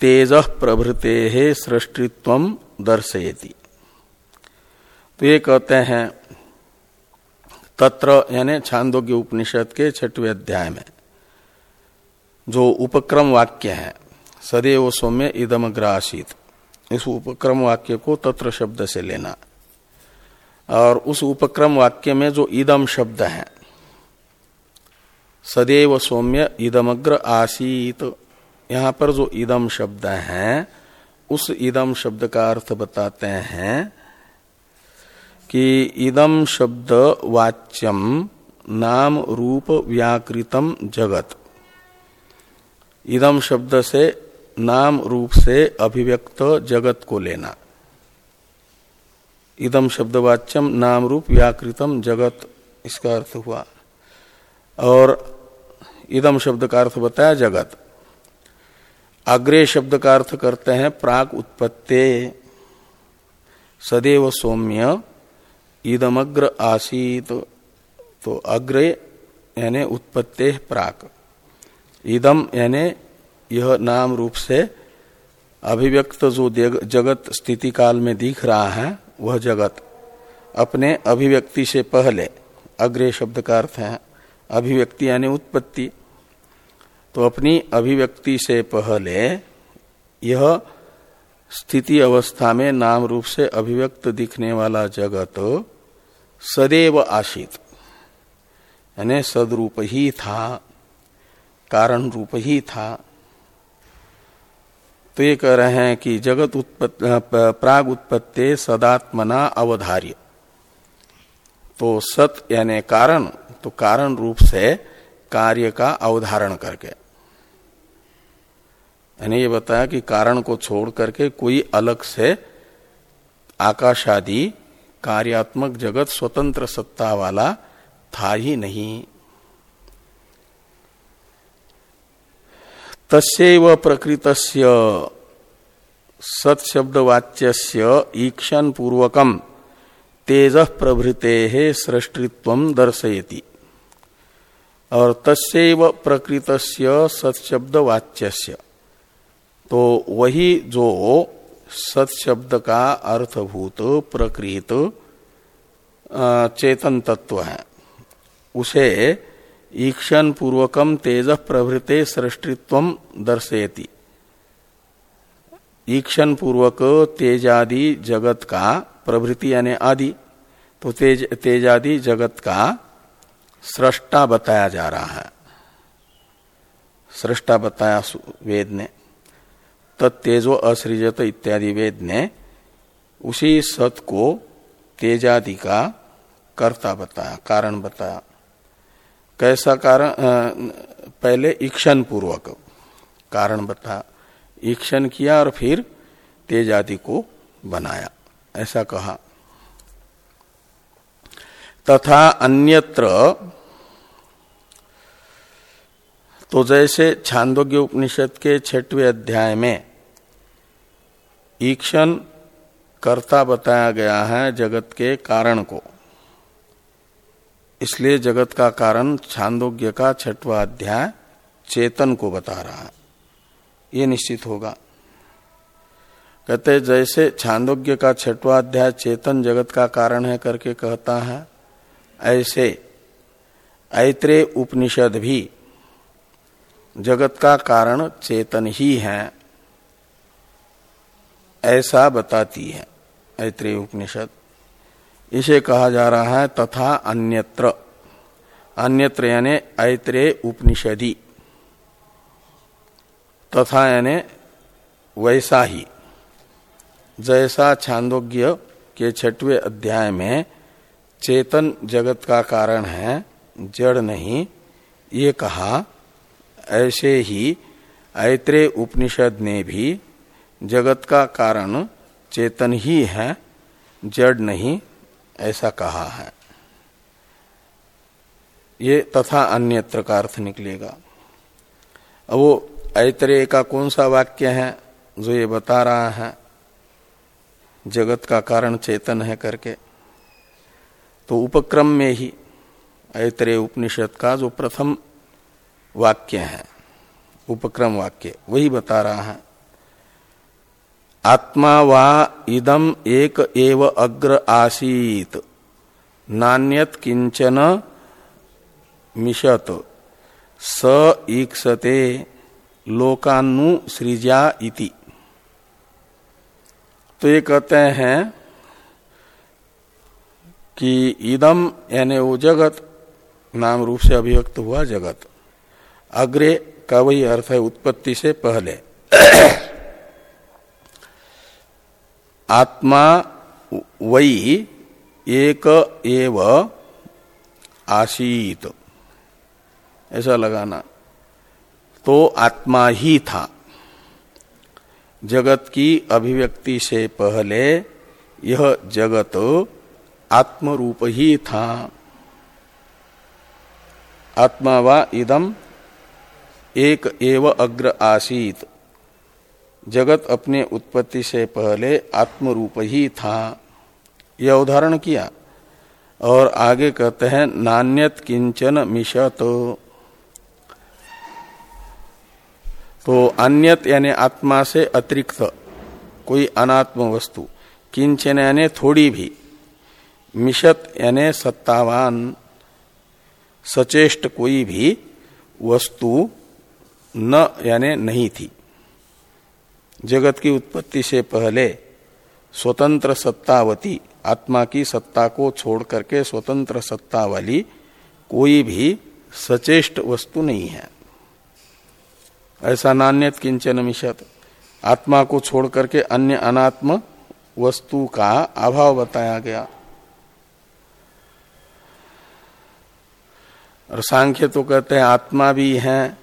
तेज प्रभृते सृष्टित्व दर्शयति। तो ये कहते हैं, तत्र यानी छांदोग्य उपनिषद के छठवें अध्याय में, जो उपक्रम वाक्य है, सदैव सौम्य इदमग्र आशित इस उपक्रम वाक्य को तत्र शब्द से लेना। और उस उपक्रम वाक्य में जो इदम शब्द है सदैव सौम्य इदमग्र आसीत। यहाँ पर जो इदम शब्द है, उस इदम शब्द का अर्थ बताते हैं कि इदम शब्द वाच्यम, नाम रूप व्याकृतम जगत। इदम शब्द से, नाम रूप से अभिव्यक्त जगत को लेना। इदम शब्द वाच्यम, नाम रूप व्याकृतम जगत, इसका अर्थ हुआ। और इदम शब्द का अर्थ बताया जगत। अग्रे शब्द का अर्थ करते हैं प्राग उत्पत्ति। सदैव सौम्य ईदमग्र आसीत। तो अग्रे यानी उत्पत्ति प्राक। ईदम यानी यह नाम रूप से अभिव्यक्त जो जगत स्थिति काल में दिख रहा है, वह जगत। अपने अभिव्यक्ति से पहले अग्रे शब्द का अर्थ है। अभिव्यक्ति यानी उत्पत्ति। तो अपनी अभिव्यक्ति से पहले यह स्थिति अवस्था में नाम रूप से अभिव्यक्त दिखने वाला जगत सदैव आशित यानी सदरूप ही था, कारण रूप ही था। तो ये कह रहे हैं कि जगत उत्पत्ति प्राग उत्पत्ति सदात्मना अवधार्य। तो सत यानी कारण तो कारण रूप से कार्य का अवधारण करके। यानी ये बताया कि कारण को छोड़ करके कोई अलग से आकाश आदि कार्यात्मक जगत, स्वतंत्र सत्ता वाला था ही नहीं। तस्व प्रकृत सत्शब्दवाच्य ईक्षण पूर्वकम तेज प्रभृते सृष्टित्व दर्शयति। और तस्व प्रकृत सत्शब्दवाच्य तो वही जो सत्शब्द का अर्थभूत, प्रकृत चेतन तत्व है, उसे ईक्षण पूर्वकम तेज प्रभृते सृष्टित्व दर्शयती। ईक्षण पूर्वक तेजादि जगत का, प्रभृति यानी आदि तो तेज, तेजादि जगत का सृष्टा बताया जा रहा है। सृष्टा बताया वेद ने। तत्तेजो असृजत इत्यादि वेद ने उसी सत को तेजादि का कर्ता बताया, कारण बताया। कैसा कारण पहले ईक्षण पूर्वक कारण बताया ईक्षण किया और फिर तेजादि को बनाया, ऐसा कहा। तथा अन्यत्र तो जैसे छांदोग्य उपनिषद के छठवें अध्याय में ईक्षण कर्ता बताया गया है जगत के कारण को। इसलिए जगत का कारण छांदोग्य का छठवा अध्याय चेतन को बता रहा है। ये निश्चित होगा। कहते, जैसे छांदोग्य का छठवा अध्याय चेतन जगत का कारण है करके कहता है, ऐसे ऐत्रे उपनिषद भी जगत का कारण चेतन ही है। ऐसा बताती है ऐत्रेय उपनिषद। इसे कहा जा रहा है तथा अन्यत्र। अन्यत्र यानी ऐत्रेय उपनिषदि। तथा यानी वैसा ही। जैसा छांदोग्य के छठवें अध्याय में चेतन जगत का कारण है, जड़ नहीं, ये कहा, ऐसे ही ऐत्रे उपनिषद ने भी जगत का कारण चेतन ही है, जड़ नहीं, ऐसा कहा है। ये तथा अन्यत्र का अर्थ निकलेगा। अब वो ऐतरेय का कौन सा वाक्य है जो ये बता रहा है? जगत का कारण चेतन है करके। तो उपक्रम में ही ऐतरेय उपनिषद का जो प्रथम वाक्य है, उपक्रम वाक्य, वही बता रहा है। आत्मा वा इदम एक एव अग्र आसीत। नान्यत किंचन मिशत स ईक्षते लोकानु सृजा इति। तो ये कहते हैं कि इदम यानी वो जगत, नाम रूप से अभिव्यक्त हुआ जगत। अग्रे का वही अर्थ है उत्पत्ति से पहले। आत्मा वही एक एव आशीत ऐसा लगाना। तो आत्मा ही था। जगत की अभिव्यक्ति से पहले यह जगत आत्म रूप ही था। आत्मा वा इदम एक एव अग्र आसीत। जगत अपने उत्पत्ति से पहले आत्म रूप ही था। यह उदाहरण किया। और आगे कहते हैं, नान्यत किंचन मिशत। तो अन्यत यानी आत्मा से अतिरिक्त कोई अनात्म वस्तु, किंचन यानी थोड़ी भी। मिशत यानी सत्तावान, सचेष्ट कोई भी वस्तु न यानी नहीं थी। जगत की उत्पत्ति से पहले स्वतंत्र सत्तावती, आत्मा की सत्ता को छोड़ करके स्वतंत्र सत्ता वाली कोई भी सचेष्ट वस्तु नहीं है। ऐसा नान्यत किंचन मिशत। आत्मा को छोड़ करके अन्य अनात्म वस्तु का अभाव बताया गया। और सांख्य तो कहते हैं, आत्मा भी है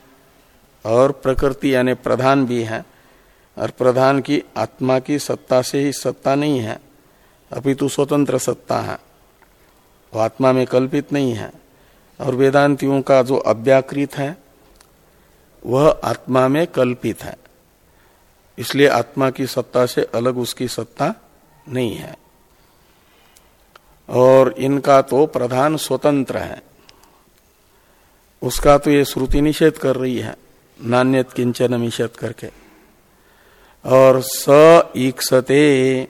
और प्रकृति यानी प्रधान भी है। और प्रधान की आत्मा की सत्ता से ही सत्ता नहीं है अभी तो स्वतंत्र सत्ता है। वो आत्मा में कल्पित नहीं है और वेदांतियों का जो अव्याकृत है, वह आत्मा में कल्पित है। इसलिए आत्मा की सत्ता से अलग उसकी सत्ता नहीं है। और इनका तो प्रधान स्वतंत्र है। उसका तो ये श्रुति निषेध कर रही है, नान्यत किंचन निषेध करके। और स ईक्षते।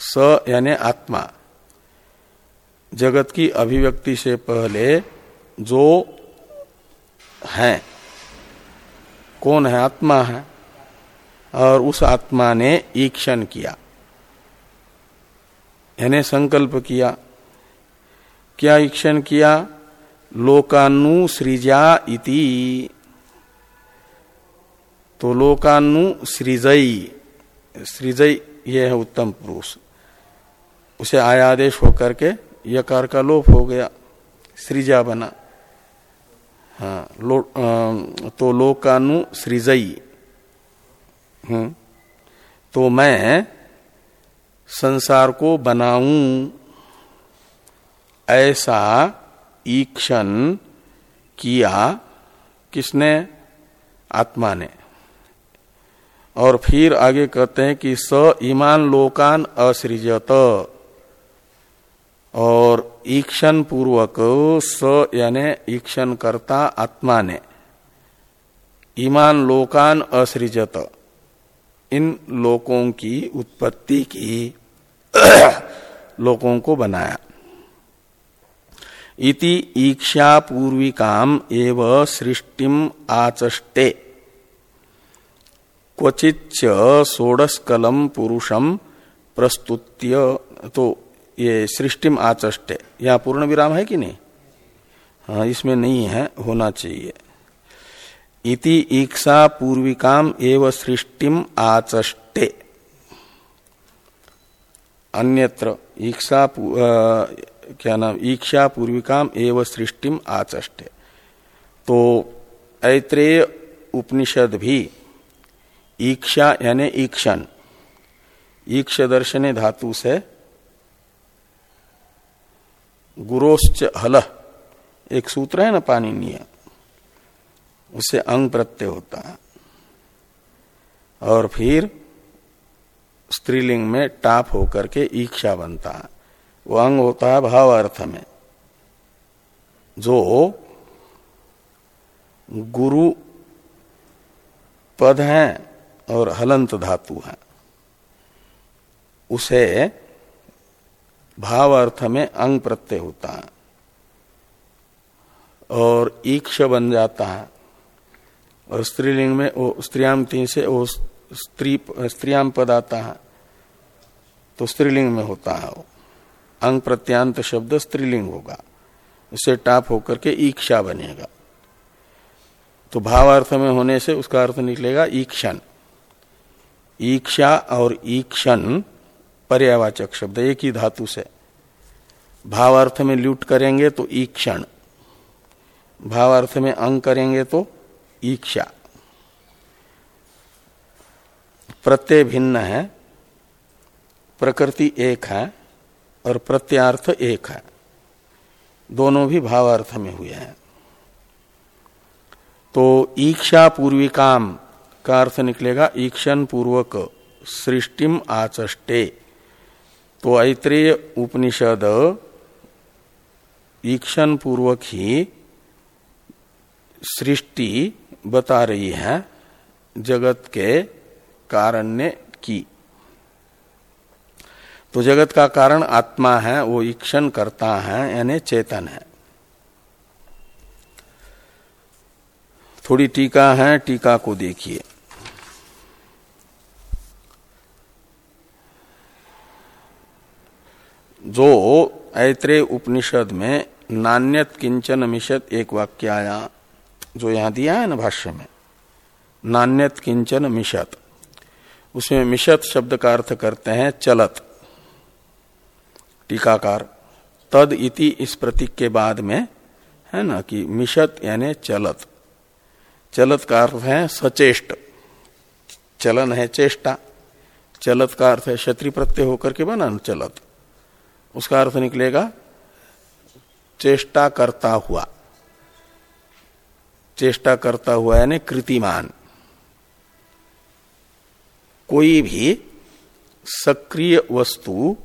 स यानी आत्मा। जगत की अभिव्यक्ति से पहले जो है, कौन है आत्मा है, और उस आत्मा ने ईक्षण किया। यानी संकल्प किया। क्या ईक्षण किया? लोकानुसृजा इति। तो लोकानु सृजई सृजई ये है उत्तम पुरुष। उसे आयादेश होकर के यकार का लोप हो गया सृजा बना। हाँ लो, आ, तो लोकानु सृजई हम्म तो मैं संसार को बनाऊँ ऐसा ईक्षण किया किसने? आत्मा ने। और फिर आगे कहते हैं कि स ईमान लोकान असृजत। और ईक्षण पूर्वक स यानी ईक्षण करता आत्मा ने ईमान लोकान असृजत। इन लोकों की उत्पत्ति की, लोकों को बनाया। इति ईक्षा पूर्विकाम एव सृष्टिम आचष्टे। क्वचित षोडस्कलम पुरुषम प्रस्तुत्य। तो ये सृष्टिम आचष्टे। यहाँ पूर्ण विराम है कि नहीं? हाँ इसमें नहीं है, होना चाहिए। इति ईक्षा पूर्विकाम एव सृष्टिम आचष्टे। अन्यत्र ईक्षा क्या नाम, ईक्षा पूर्विकाम एव सृष्टिम आचष्टे। तो ऐत्रेय उपनिषद भी ईक्षा यानी ईक्षण। ईक्ष दर्शन धातु से गुरोश्च हल। एक सूत्र है ना पानी उससे अंग प्रत्यय होता है। और फिर स्त्रीलिंग में टाप होकर के ईक्षा बनता है। वो अंग होता है भाव अर्थ में। जो गुरु पद है और हलंत धातु है। उसे भाव अर्थ में अंग प्रत्यय होता है और ईक्ष बन जाता है। और स्त्रीलिंग में वो स्त्रियाम तीन से वो स्त्री स्त्रियाम पद आता है तो स्त्रीलिंग में होता है वो। अंग प्रत्यांत शब्द स्त्रीलिंग होगा। उसे टाप होकर के ईक्षा बनेगा। तो भावार्थ में होने से उसका अर्थ निकलेगा ईक्षण। ईक्षा और ईक्षण पर्यावाचक शब्द, एक ही धातु से। भावार्थ में लूट करेंगे तो ईक्षण। भावार्थ में अंग करेंगे तो ईक्षा। प्रत्यय भिन्न है, प्रकृति एक है और प्रत्यार्थ एक है। दोनों भी भावार्थ में हुए हैं। तो ईक्षा पूर्विकाम का अर्थ निकलेगा ईक्षण पूर्वक सृष्टिम आचष्टे। तो ऐत्रेय उपनिषद ईक्षण पूर्वक ही सृष्टि बता रही है जगत के कारण ने की। तो जगत का कारण आत्मा है, वो ईक्षण करता है, यानी चेतन है। थोड़ी टीका है, टीका को देखिए। जो ऐत्रे उपनिषद में नान्यत किंचन मिशत एक वाक्य आया जो यहाँ दिया है ना भाष्य में, नान्यत किंचन मिशत उसमें मिशत शब्द का अर्थ करते हैं चलत, टीकाकार, तद इति इस प्रतीक के बाद में, है ना, कि मिशत यानी चलत चलत का अर्थ है सचेष्ट, चलन है चेष्टा, चलत का अर्थ है क्षत्रि प्रत्यय होकर के बना चलत। उसका अर्थ निकलेगा चेष्टा करता हुआ। चेष्टा करता हुआ यानी कृतिमान। कोई भी सक्रिय वस्तु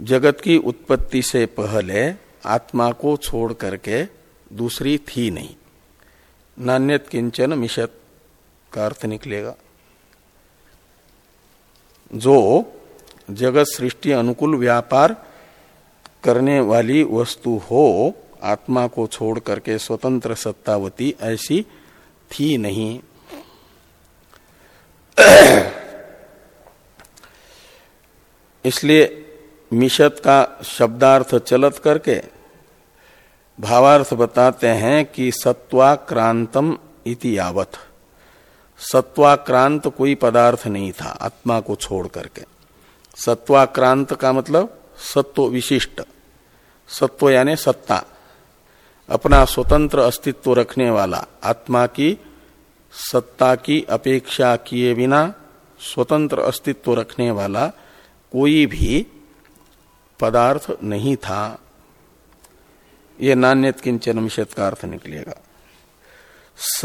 जगत की उत्पत्ति से पहले आत्मा को छोड़ करके दूसरी थी नहीं। नान्यत किंचन मिशत का अर्थ निकलेगा। जो जगत सृष्टि अनुकूल व्यापार करने वाली वस्तु हो, आत्मा को छोड़ करके स्वतंत्र सत्तावती ऐसी थी नहीं। इसलिए मिशत का शब्दार्थ चलत करके भावार्थ बताते हैं कि सत्वाक्रांतम इति यावत। सत्वाक्रांत कोई पदार्थ नहीं था, आत्मा को छोड़ करके। सत्वाक्रांत का मतलब सत्व विशिष्ट। सत्व यानी सत्ता। अपना स्वतंत्र अस्तित्व रखने वाला, आत्मा की सत्ता की अपेक्षा किए बिना स्वतंत्र अस्तित्व रखने वाला कोई भी पदार्थ नहीं था। ये नान्यत किंचन निषेध का अर्थ निकलेगा। स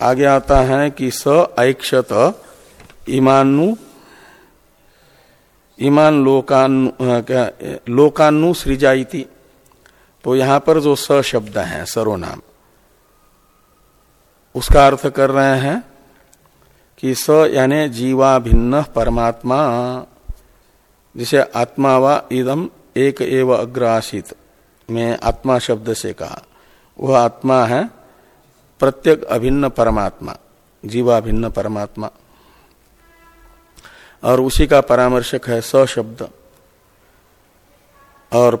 आगे आता है कि स ऐक्षत इमानु ईमान लोकानु लोकानु सृजाइति तो यहाँ पर जो स शब्द है, सर्वनाम, उसका अर्थ कर रहे हैं कि स यानी जीवा भिन्न परमात्मा, जिसे आत्मा व इदम एक एव अग्रासित में आत्मा शब्द से कहा। वह आत्मा है प्रत्येक अभिन्न परमात्मा जीवा भिन्न परमात्मा। और उसी का परामर्शक है स शब्द और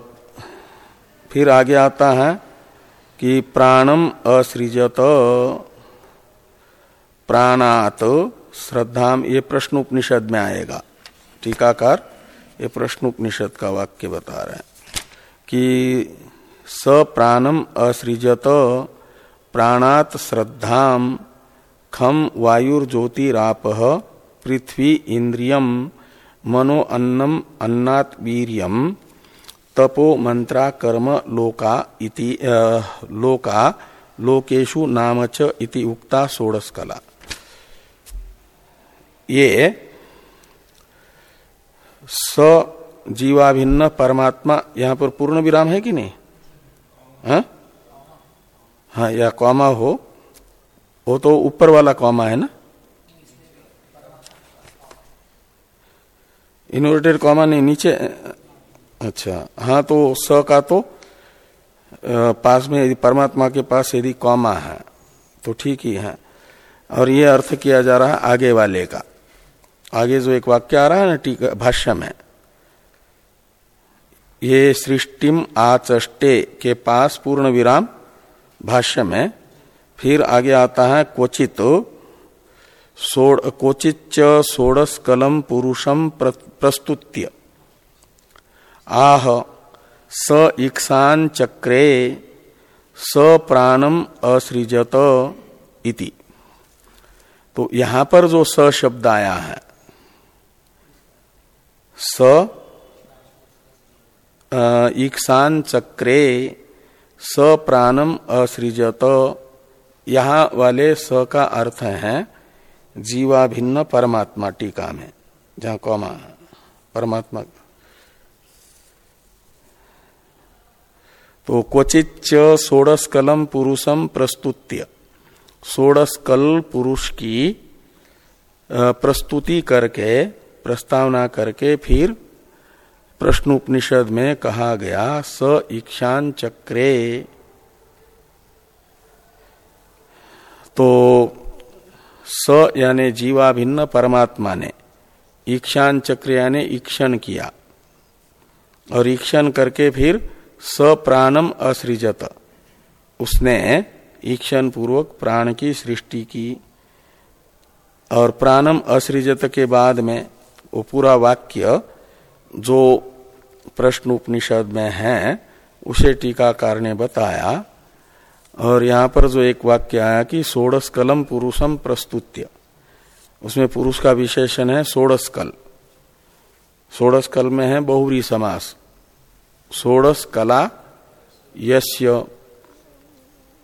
फिर आगे आता है कि प्राणम असृजत, प्राणात श्रद्धाम, ये प्रश्न उपनिषद में आएगा। टीकाकार, ये प्रश्न उपनिषद का वाक्य बता रहे हैं कि स प्राणम असृजत प्राणात श्रद्धाम खम वायुर्ज्योतिराप पृथ्वी इंद्रियम मनो अन्नम अन्नात वीरियम तपो मंत्रा कर्म लोका इति लोका लोकेशु नामच इति उक्ता सोड़स कला ये स जीवाभिन्न परमात्मा यहाँ पर पूर्ण विराम है कि नहीं हा? हाँ या कौमा हो, वो तो ऊपर वाला कौमा है ना? इन्वर्टेड कॉमा नहीं, नीचे अच्छा हाँ तो स का तो पास में यदि परमात्मा के पास यदि कॉमा है तो ठीक ही है। और ये अर्थ किया जा रहा है आगे वाले का। आगे जो एक वाक्य आ रहा है ना टीका भाष्य में, ये सृष्टिम आचष्टे के पास पूर्ण विराम भाष्य में, फिर आगे आता है, क्वचित कोचिच सोड़स कलम पुरुषम प्रस्तुत्य। आह, स इक्षान चक्रे, स प्राणम असृजत इति। तो यहाँ पर जो स शब्द आया है, स ईक्षान चक्रे स प्राणम असृजत। यहाँ वाले स का अर्थ है जीवा भिन्न परमात्मा टीका में। जहाँ कौमा, परमात्मा। तो क्वचित षोड़श कलम पुरुषम प्रस्तुत्य। षोड़श कल पुरुष की प्रस्तुति करके, प्रस्तावना करके फिर प्रश्न उपनिषद में कहा गया, स ईक्षान चक्रे। तो स यानी जीवाभिन्न परमात्मा ने ईक्षान चक्र यानी ईक्षण किया। और ईक्षण करके फिर स प्राणम असृजत। उसने ईक्षण पूर्वक प्राण की सृष्टि की। और प्राणम असृजत के बाद में वो पूरा वाक्य जो प्रश्न उपनिषद में है, उसे टीकाकार ने बताया और यहाँ पर जो एक वाक्य आया कि सोड़स कलम पुरुषम प्रस्तुत्य। उसमें पुरुष का विशेषण है सोड़स कल सोड़स कल में है बहुरी समास। सोड़स कला यस्य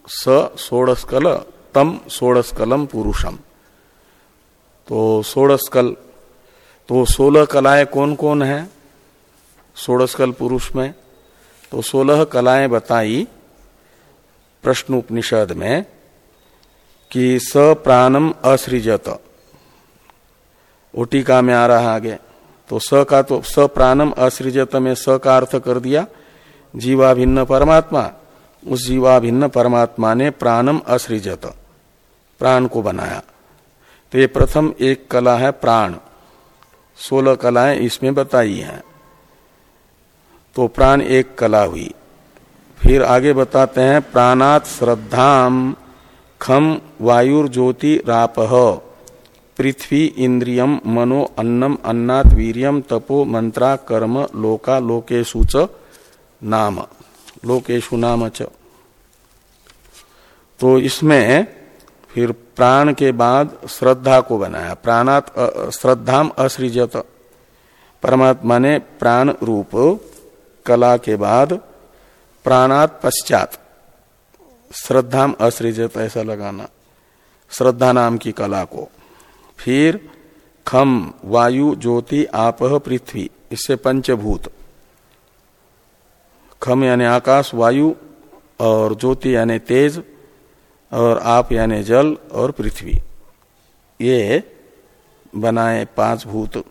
स सोड़स कल तम सोड़स कलम पुरुषम। तो सोड़स कल तो सोलह कलाएँ कौन कौन है? सोड़स कल पुरुष में तो सोलह कलाएँ बताई प्रश्न उपनिषद में कि स प्राणम असृजत। ओटिका में आ रहा आगे तो स का तो स प्राणम असृजत में स का अर्थ कर दिया जीवा भिन्न परमात्मा। उस जीवा भिन्न परमात्मा ने प्राणम असृजत, प्राण को बनाया। तो ये प्रथम एक कला है प्राण। सोलह कलाएँ इसमें बताई हैं। तो प्राण एक कला हुई। फिर आगे बताते हैं, प्राणात श्रद्धाम खम वायुर्ज्योति राप। पृथ्वी इंद्रियम मनो अन्नम अन्नात वीरियम तपो मंत्रा कर्म लोका लोकेशु च नाम। लोकेशु नाम च। तो इसमें फिर प्राण के बाद श्रद्धा को बनाया। प्राणात श्रद्धाम असृजत। परमात्मा ने प्राण रूप कला के बाद प्राणात पश्चात। श्रद्धाम असृजत ऐसा लगाना। श्रद्धा नाम की कला को। फिर खम, वायु, ज्योति आप पृथ्वी, इससे पंचभूत। खम यानी आकाश, वायु और ज्योति यानी तेज और आप यानी जल और पृथ्वी। ये बनाए पाँच भूत।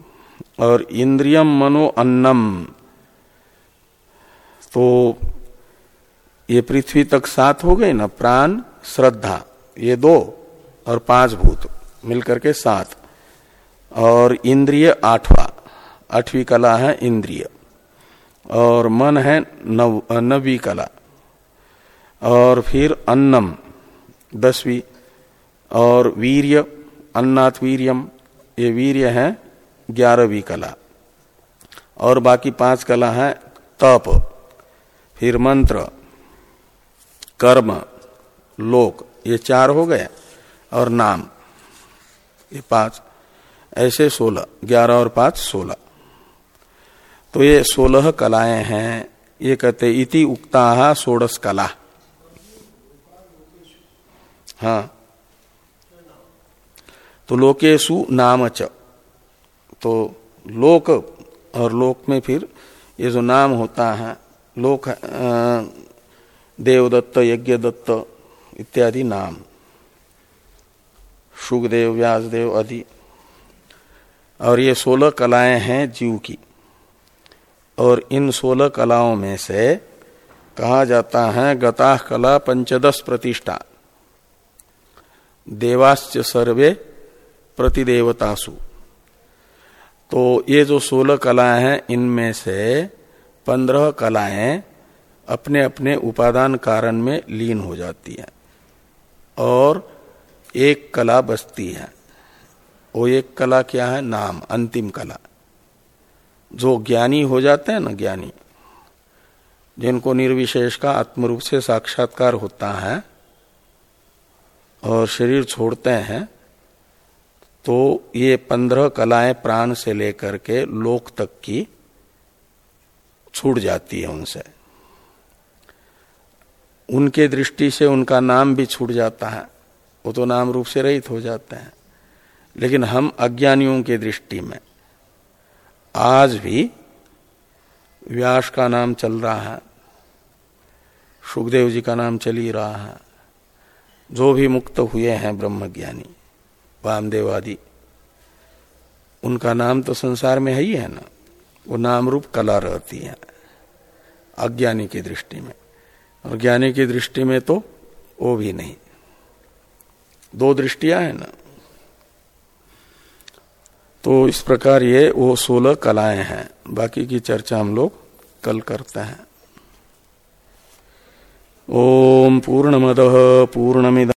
और इंद्रियम मनो अन्नम। तो ये पृथ्वी तक सात हो गए ना, प्राण, श्रद्धा, ये दो और पाँच भूत, मिलकर के सात। और इंद्रिय आठवा, आठवीं कला है इंद्रिय। और मन है नव, नवी कला। और फिर अन्नम, दसवीं। और वीर्य, अन्नाथ वीरियम, ये वीर्य है ग्यारहवीं कला। और बाकी पाँच कला है तप। फिर मंत्र, कर्म, लोक, ये चार हो गए और नाम, ये पाँच, ऐसे सोलह, ग्यारह और पाँच सोलह। तो ये सोलह कलाएँ हैं, ये कहते इति उक्ता सोडस कला। हाँ। तो लोकेशु नाम च तो लोक और लोक में फिर ये जो नाम होता है लोक देवदत्त यज्ञ दत्त इत्यादि नाम। सुखदेव, व्यासदेव आदि। और ये सोलह कलाएँ हैं जीव की। और इन सोलह कलाओं में से कहा जाता है, गता कला पंचदश प्रतिष्ठा। देवाश्च सर्वे प्रतिदेवतासु। तो ये जो सोलह कलाएँ हैं, इनमें से पंद्रह कलाएँ अपने अपने उपादान कारण में लीन हो जाती हैं और एक कला बचती है। वो एक कला क्या है? नाम, अंतिम कला। जो ज्ञानी हो जाते हैं ना ज्ञानी, जिनको निर्विशेष का आत्मरूप से साक्षात्कार होता है और शरीर छोड़ते हैं तो ये पंद्रह कलाएँ प्राण से लेकर के लोक तक की छूट जाती है उनसे। उनके दृष्टि से उनका नाम भी छूट जाता है। वो तो नाम रूप से रहित हो जाते हैं। लेकिन हम अज्ञानियों के दृष्टि में आज भी व्यास का नाम चल रहा है, सुखदेव जी का नाम चल ही रहा है। जो भी मुक्त हुए हैं ब्रह्मज्ञानी, वामदेव आदि, उनका नाम तो संसार में है ही है ना? वो नाम रूप कला रहती है, अज्ञानी की दृष्टि में। और ज्ञानी की दृष्टि में तो वो भी नहीं। दो दृष्टियाँ है ना। तो इस प्रकार ये वो सोलह कलाएँ हैं। बाकी की चर्चा हम लोग कल करते हैं। ओम पूर्ण पूर्णमद पूर्णमिद